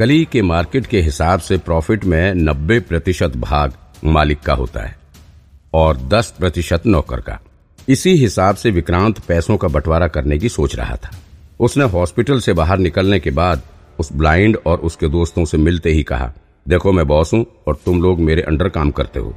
गली के मार्केट के हिसाब से प्रॉफिट में नब्बे प्रतिशत भाग मालिक का होता है और दस प्रतिशत नौकर का। इसी हिसाब से विक्रांत पैसों का बंटवारा करने की सोच रहा था। उसने हॉस्पिटल से बाहर निकलने के बाद उस ब्लाइंड और उसके दोस्तों से मिलते ही कहा, देखो मैं बॉस हूँ और तुम लोग मेरे अंडर काम करते हो।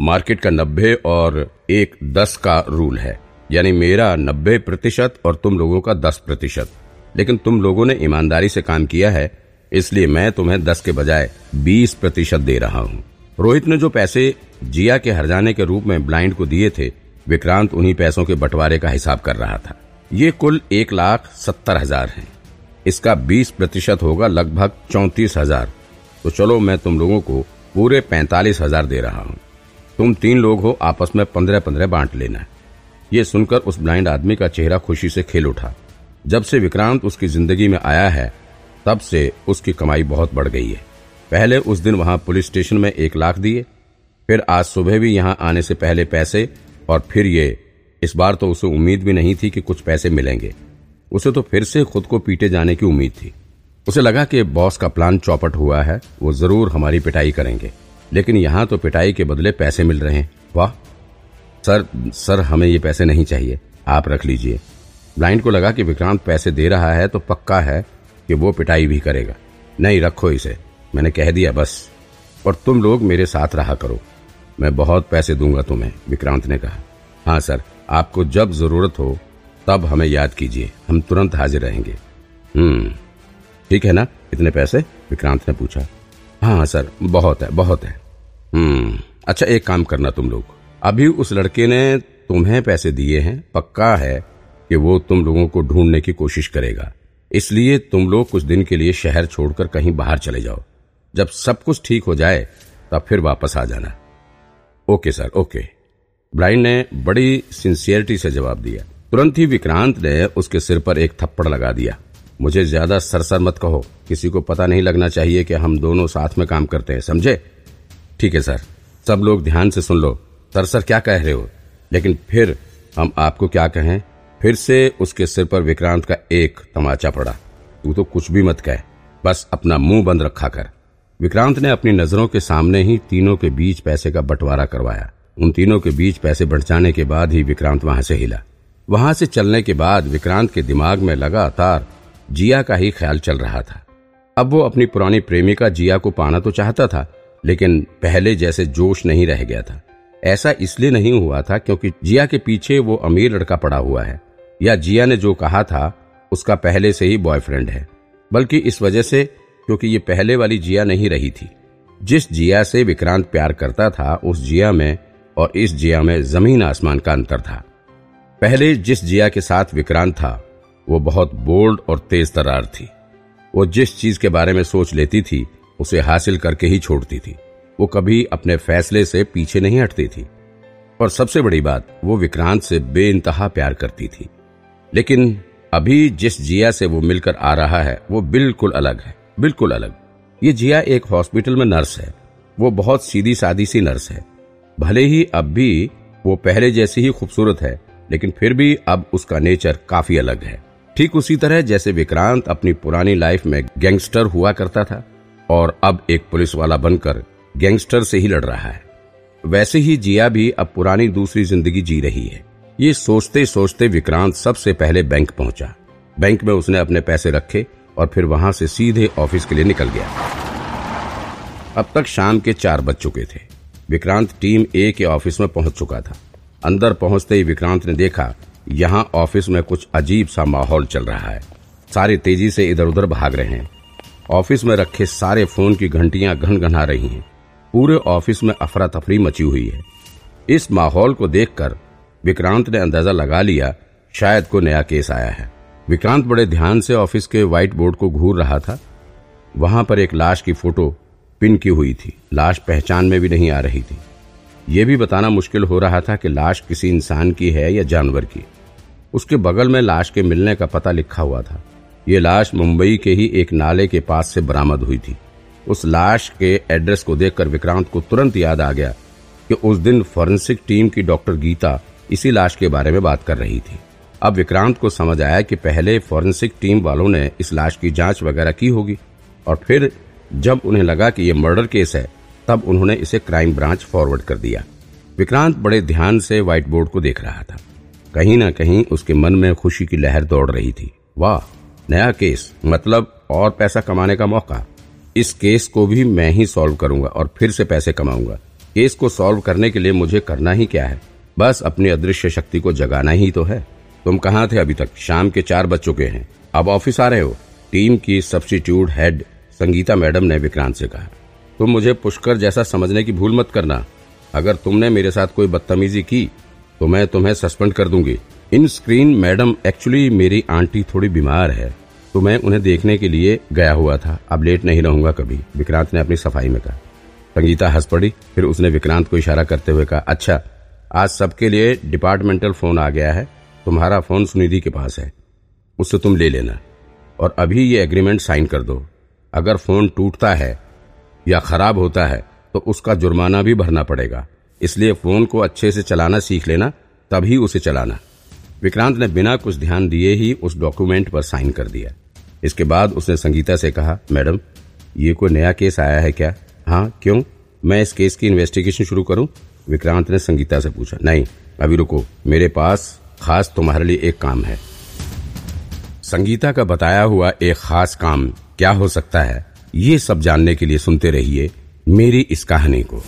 मार्केट का नब्बे और एक दस का रूल है। यानी मेरा नब्बे प्रतिशत और तुम लोगों का दस प्रतिशत। लेकिन तुम लोगों ने ईमानदारी से काम किया है इसलिए मैं तुम्हें दस के बजाय बीस प्रतिशत दे रहा हूँ। रोहित ने जो पैसे जिया के हरजाने के रूप में ब्लाइंड को दिए थे, विक्रांत उन्हीं पैसों के बंटवारे का हिसाब कर रहा था। ये कुल एक लाख सत्तर हज़ार है। इसका बीस प्रतिशत होगा लगभग चौतीस हज़ार। तो चलो मैं तुम लोगों को पूरे पैंतालीस हज़ार दे रहा हूँ। तुम तीन लोग हो, आपस में पंद्रह पंद्रह बांट लेना। ये सुनकर उस ब्लाइंड आदमी का चेहरा खुशी से खेल उठा। जब से विक्रांत उसकी ज़िंदगी में आया है तब से उसकी कमाई बहुत बढ़ गई है। पहले उस दिन वहाँ पुलिस स्टेशन में एक लाख दिए, फिर आज सुबह भी यहाँ आने से पहले पैसे, और फिर ये, इस बार तो उसे उम्मीद भी नहीं थी कि कुछ पैसे मिलेंगे। उसे तो फिर से खुद को पीटे जाने की उम्मीद थी। उसे लगा कि बॉस का प्लान चौपट हुआ है, वो ज़रूर हमारी पिटाई करेंगे। लेकिन यहाँ तो पिटाई के बदले पैसे मिल रहे हैं। वाह! सर सर, हमें ये पैसे नहीं चाहिए। आप रख लीजिए। ब्लाइंड को लगा कि विक्रांत पैसे दे रहा है तो पक्का है कि वो पिटाई भी करेगा। नहीं, रखो इसे। मैंने कह दिया, बस। और तुम लोग मेरे साथ रहा करो। मैं बहुत पैसे दूँगा तुम्हें, विक्रांत ने कहा। हाँ सर, आपको जब ज़रूरत हो, तब हमें याद कीजिए। हम तुरंत हाजिर रहेंगे। हम्म। ठीक है ना? इतने पैसे? विक्रांत ने पूछा। हाँ हाँ सर, बहुत है बहुत है। हम्म। अच्छा एक काम करना तुम लोग। अभी उस लड़के ने तुम्हें पैसे दिए हैं, पक्का है कि वो तुम लोगों को ढूँढने की कोशिश करेगा। इसलिए तुम लोग कुछ दिन के लिए शहर छोड़कर कहीं बाहर चले जाओ। जब सब कुछ ठीक हो जाए, तब फिर वापस आ जाना। Okay, sir, okay. ब्लाइंड ने बड़ी सिंसियरिटी से जवाब दिया। तुरंत ही विक्रांत ने उसके सिर पर एक थप्पड़ लगा दिया। मुझे ज़्यादा सरसर मत कहो। किसी को पता नहीं लगना चाहिए कि हम दोनों साथ में काम करते हैं, समझे? ठीक है, सर। सब लोग ध्यान से सुन लो। सरसर क्या कह रहे हो? लेकिन फिर हम आपको क्या कहें? फिर से उसके सिर पर विक्रांत का एक तमाचा पड़ा। तू तो कुछ भी मत कह, बस अपना मुँह बंद रखा कर। विक्रांत ने अपनी नज़रों के सामने ही तीनों के बीच पैसे का बंटवारा करवाया। उन तीनों के बीच पैसे बढ़ जाने के बाद ही विक्रांत वहाँ से हिला। वहाँ से चलने के बाद विक्रांत के दिमाग में लगातार जिया का ही ख्याल चल रहा था। अब वो अपनी पुरानी प्रेमिका जिया को पाना तो चाहता था, लेकिन पहले जैसे जोश नहीं रह गया था। ऐसा इसलिए नहीं हुआ था क्योंकि जिया के पीछे वो अमीर लड़का पड़ा हुआ है। या जिया ने जो कहा था, उसका पहले से ही बॉयफ्रेंड है। बल्कि इस वजह से, क्योंकि ये पहले वाली जिया नहीं रही थी। जिस जिया से विक्रांत प्यार करता था, उस जिया में और इस जिया में ज़मीन आसमान का अंतर था। पहले जिस जिया के साथ विक्रांत था, वो बहुत बोल्ड और तेज तरार थी। वो जिस चीज़ के बारे में सोच लेती थी, उसे हासिल करके ही छोड़ती थी। वो कभी अपने फैसले से पीछे नहीं हटती थी। और सबसे बड़ी बात, वो विक्रांत से बेइंतहा प्यार करती थी। लेकिन अभी जिस जिया से वो मिलकर आ रहा है, वो बिल्कुल अलग है, बिल्कुल अलग। ये जिया एक हॉस्पिटल में नर्स है। वो बहुत सीधी सादी सी नर्स है। भले ही अब भी वो पहले जैसी ही खूबसूरत है, लेकिन फिर भी अब उसका नेचर काफ़ी अलग है। ठीक उसी तरह जैसे विक्रांत अपनी पुरानी लाइफ में गैंगस्टर हुआ करता था, और अब एक पुलिस वाला बनकर गैंगस्टर से ही लड़ रहा है। वैसे ही जिया भी अब पुरानी दूसरी ज़िंदगी जी रही है। ये सोचते सोचते विक्रांत सबसे पहले बैंक पहुँचा। बैंक में उसने अपने पैसे रखे और फिर वहाँ से सीधे ऑफ़िस के लिए निकल गया। अब तक शाम के चार बज चुके थे। विक्रांत टीम ए के ऑफ़िस में पहुँच चुका था। अंदर पहुँचते ही विक्रांत ने देखा, यहाँ ऑफ़िस में कुछ अजीब सा माहौल चल रहा है। सारे तेज़ी से इधर उधर भाग रहे हैं। ऑफ़िस में रखे सारे फ़ोन की घंटियाँ घन रही हैं। पूरे ऑफ़िस में अफरा तफरी मची हुई है। इस माहौल को देखकर विक्रांत ने अंदाज़ा लगा लिया, शायद को नया केस आया है। विक्रांत बड़े ध्यान से ऑफ़िस के व्हाइट बोर्ड को घूर रहा था। वहाँ पर एक लाश की फ़ोटो पिन की हुई थी। लाश पहचान में भी नहीं आ रही थी। यह भी बताना मुश्किल हो रहा था कि लाश किसी इंसान की है या जानवर की। उसके बगल में लाश के मिलने का पता लिखा हुआ था। ये लाश मुंबई के ही एक नाले के पास से बरामद हुई थी। उस लाश के एड्रेस को देखकर विक्रांत को तुरंत याद आ गया कि उस दिन फॉरेंसिक टीम की डॉक्टर गीता इसी लाश के बारे में बात कर रही थी। अब विक्रांत को समझ आया कि पहले फॉरेंसिक टीम वालों ने इस लाश की जाँच वगैरह की होगी, और फिर जब उन्हें लगा कि यह मर्डर केस है, तब उन्होंने इसे क्राइम ब्रांच फॉरवर्ड कर दिया। विक्रांत बड़े ध्यान से व्हाइट बोर्ड को देख रहा था। कहीं ना कहीं उसके मन में खुशी की लहर दौड़ रही थी। वाह, नया केस मतलब और पैसा कमाने का मौका। इस केस को भी मैं ही सॉल्व करूँगा और फिर से पैसे कमाऊँगा। केस को सॉल्व करने के लिए मुझे करना ही क्या है? बस अपनी अदृश्य शक्ति को जगाना ही तो है। तुम कहाँ थे अभी तक? शाम के चार बज चुके हैं। अब ऑफ़िस आ रहे हो? टीम की सब्सिट्यूट हेड संगीता मैडम ने विक्रांत से कहा। तुम मुझे पुष्कर जैसा समझने की भूल मत करना। अगर तुमने मेरे साथ कोई बदतमीजी की तो मैं तुम्हें सस्पेंड कर दूँगी। इन स्क्रीन मैडम एक्चुअली मेरी आंटी थोड़ी बीमार है तो मैं उन्हें देखने के लिए गया हुआ था। अब लेट नहीं रहूँगा कभी। विक्रांत ने अपनी सफ़ाई में कहा। संगीता हंस पड़ी, फिर उसने विक्रांत को इशारा करते हुए कहा अच्छा आज सबके लिए डिपार्टमेंटल फ़ोन आ गया है। तुम्हारा फ़ोन सुनिधि के पास है। उससे तुम ले लेना। और अभी ये एग्रीमेंट साइन कर दो। अगर फ़ोन टूटता है या खराब होता है तो उसका जुर्माना भी भरना पड़ेगा। इसलिए फ़ोन को अच्छे से चलाना सीख लेना, तभी उसे चलाना। विक्रांत ने बिना कुछ ध्यान दिए ही उस डॉक्यूमेंट पर साइन कर दिया। इसके बाद उसने संगीता से कहा, मैडम, ये कोई नया केस आया है क्या? हाँ क्यों? मैं इस केस की इन्वेस्टिगेशन शुरू करूँ? विक्रांत ने संगीता से पूछा, नहीं, अभी रुको, मेरे पास खास तुम्हारे लिए एक काम है। संगीता का बताया हुआ एक खास काम क्या हो सकता है, ये सब जानने के लिए सुनते रहिए मेरी इस कहानी को।